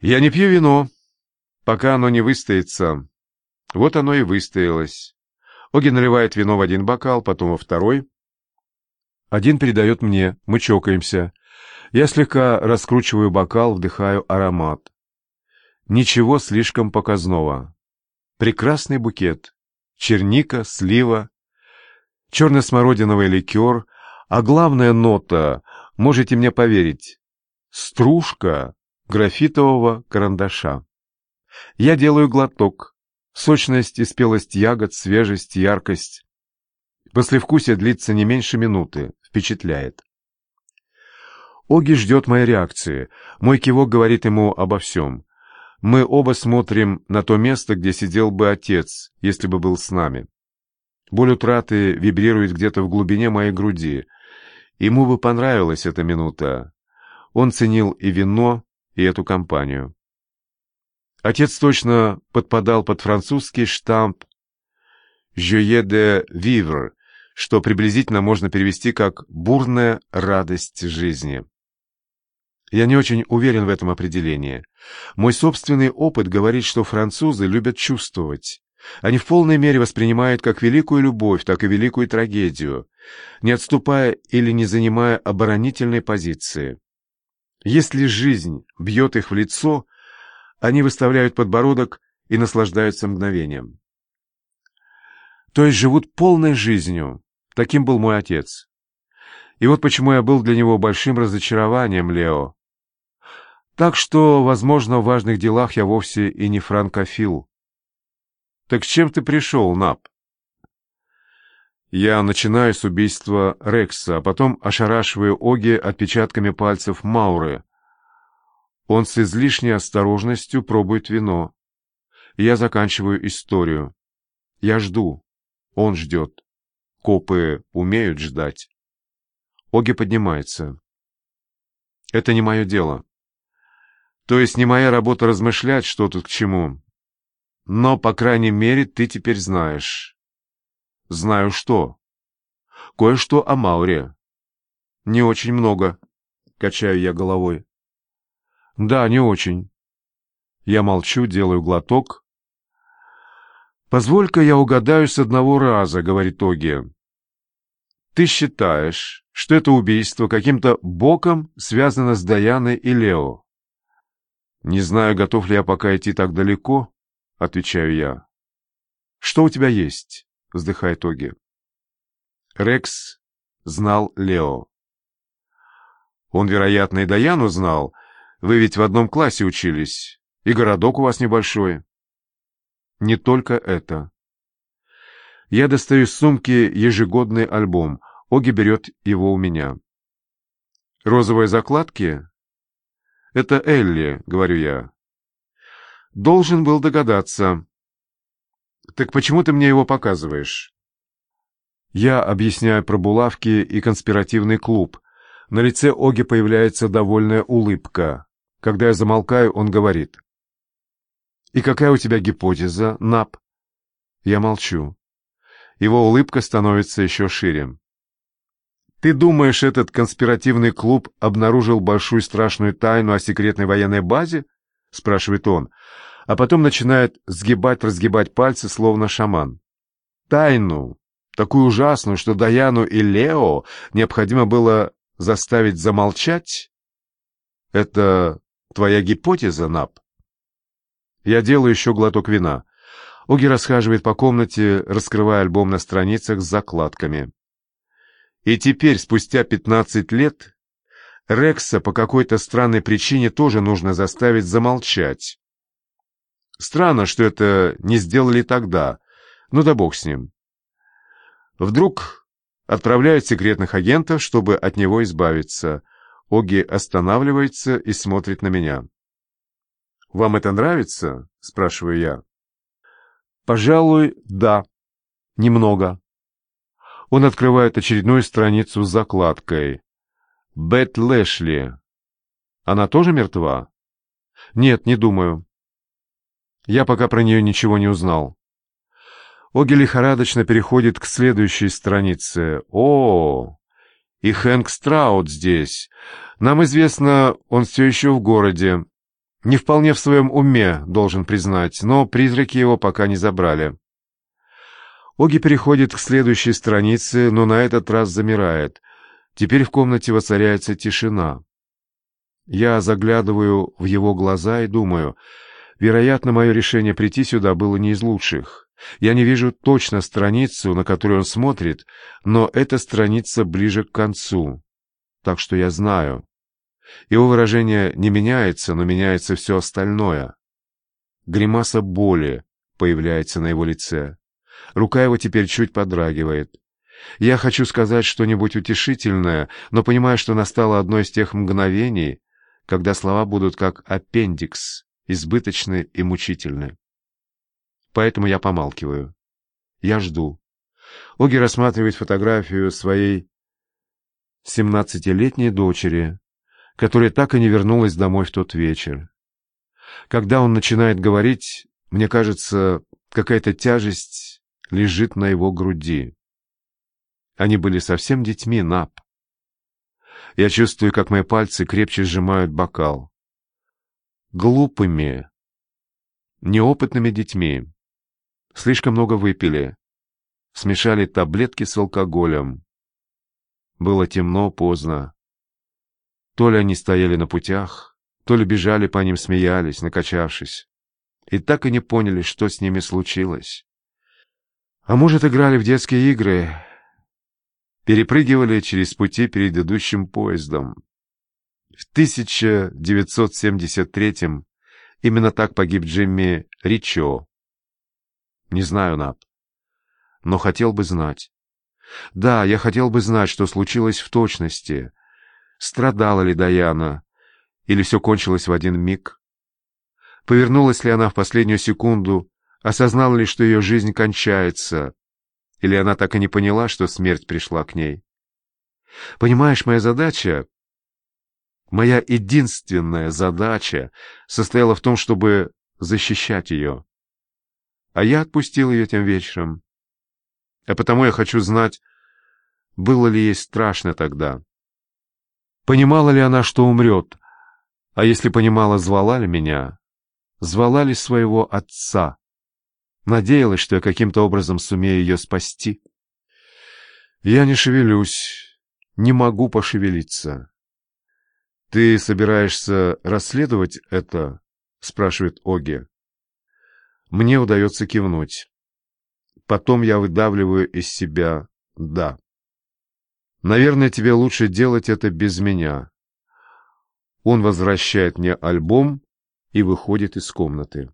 Я не пью вино, пока оно не выстоится. Вот оно и выстоялось. Оги наливает вино в один бокал, потом во второй. Один передает мне, мы чокаемся. Я слегка раскручиваю бокал, вдыхаю аромат. Ничего слишком показного. Прекрасный букет. Черника, слива, черно-смородиновый ликер, а главная нота, можете мне поверить, стружка графитового карандаша. Я делаю глоток. Сочность и спелость ягод, свежесть, яркость. Послевкусие длится не меньше минуты. Впечатляет. Оги ждет моей реакции. Мой кивок говорит ему обо всем. Мы оба смотрим на то место, где сидел бы отец, если бы был с нами. Боль утраты вибрирует где-то в глубине моей груди. Ему бы понравилась эта минута. Он ценил и вино, и эту компанию. Отец точно подпадал под французский штамп «Joyeux de vivre», что приблизительно можно перевести как «бурная радость жизни». Я не очень уверен в этом определении. Мой собственный опыт говорит, что французы любят чувствовать. Они в полной мере воспринимают как великую любовь, так и великую трагедию, не отступая или не занимая оборонительной позиции. Если жизнь бьет их в лицо, они выставляют подбородок и наслаждаются мгновением. То есть живут полной жизнью. Таким был мой отец. И вот почему я был для него большим разочарованием, Лео. Так что, возможно, в важных делах я вовсе и не франкофил. Так чем ты пришел, Нап? Я начинаю с убийства Рекса, а потом ошарашиваю Оги отпечатками пальцев Мауры. Он с излишней осторожностью пробует вино. Я заканчиваю историю. Я жду. Он ждет. Копы умеют ждать. Оги поднимается. Это не мое дело. То есть не моя работа размышлять, что тут к чему. Но, по крайней мере, ты теперь знаешь. Знаю что. Кое-что о Мауре. Не очень много, качаю я головой. Да, не очень. Я молчу, делаю глоток. «Позволь-ка я угадаю с одного раза», — говорит Оги. «Ты считаешь, что это убийство каким-то боком связано с Даяной и Лео?» «Не знаю, готов ли я пока идти так далеко», — отвечаю я. «Что у тебя есть?» — вздыхает Оги. Рекс знал Лео. Он, вероятно, и Даяну знал. Вы ведь в одном классе учились, и городок у вас небольшой. Не только это. Я достаю из сумки ежегодный альбом. Оги берет его у меня. Розовые закладки? Это Элли, говорю я. Должен был догадаться. Так почему ты мне его показываешь? Я объясняю про булавки и конспиративный клуб. На лице Оги появляется довольная улыбка. Когда я замолкаю, он говорит. «И какая у тебя гипотеза, Нап?» Я молчу. Его улыбка становится еще шире. «Ты думаешь, этот конспиративный клуб обнаружил большую страшную тайну о секретной военной базе?» — спрашивает он а потом начинает сгибать-разгибать пальцы, словно шаман. Тайну, такую ужасную, что Даяну и Лео необходимо было заставить замолчать? Это твоя гипотеза, Нап? Я делаю еще глоток вина. Оги расхаживает по комнате, раскрывая альбом на страницах с закладками. И теперь, спустя пятнадцать лет, Рекса по какой-то странной причине тоже нужно заставить замолчать. Странно, что это не сделали тогда. Ну да бог с ним. Вдруг отправляют секретных агентов, чтобы от него избавиться. Оги останавливается и смотрит на меня. «Вам это нравится?» — спрашиваю я. «Пожалуй, да. Немного». Он открывает очередную страницу с закладкой. «Бет Лэшли. Она тоже мертва?» «Нет, не думаю. Я пока про нее ничего не узнал. Оги лихорадочно переходит к следующей странице. О, и Хэнк Страут здесь. Нам известно, он все еще в городе. Не вполне в своем уме, должен признать, но призраки его пока не забрали. Оги переходит к следующей странице, но на этот раз замирает. Теперь в комнате воцаряется тишина. Я заглядываю в его глаза и думаю, вероятно, мое решение прийти сюда было не из лучших. Я не вижу точно страницу, на которую он смотрит, но эта страница ближе к концу. Так что я знаю. Его выражение не меняется, но меняется все остальное. Гримаса боли появляется на его лице. Рука его теперь чуть подрагивает. Я хочу сказать что-нибудь утешительное, но понимаю, что настало одно из тех мгновений, когда слова будут как аппендикс, избыточны и мучительны. Поэтому я помалкиваю. Я жду. Оги рассматривает фотографию своей семнадцатилетней дочери, которая так и не вернулась домой в тот вечер. Когда он начинает говорить, мне кажется, какая-то тяжесть лежит на его груди. Они были совсем детьми, Нап. Я чувствую, как мои пальцы крепче сжимают бокал. Глупыми, неопытными детьми. Слишком много выпили. Смешали таблетки с алкоголем. Было темно, поздно. То ли они стояли на путях, то ли бежали по ним, смеялись, накачавшись. И так и не поняли, что с ними случилось. А может, играли в детские игры, перепрыгивали через пути перед идущим поездом. В 1973-м именно так погиб Джимми Ричо. Не знаю, Нап, но хотел бы знать. Да, я хотел бы знать, что случилось в точности. Страдала ли Даяна, или все кончилось в один миг? Повернулась ли она в последнюю секунду, осознала ли, что ее жизнь кончается, или она так и не поняла, что смерть пришла к ней? Понимаешь, моя задача, моя единственная задача состояла в том, чтобы защищать ее. А я отпустил ее тем вечером. А потому я хочу знать, было ли ей страшно тогда. Понимала ли она, что умрет? А если понимала, звала ли меня? Звала ли своего отца? Надеялась, что я каким-то образом сумею ее спасти. Я не шевелюсь, не могу пошевелиться. «Ты собираешься расследовать это?» — спрашивает Оги. Мне удается кивнуть. Потом я выдавливаю из себя «да». «Наверное, тебе лучше делать это без меня». Он возвращает мне альбом и выходит из комнаты.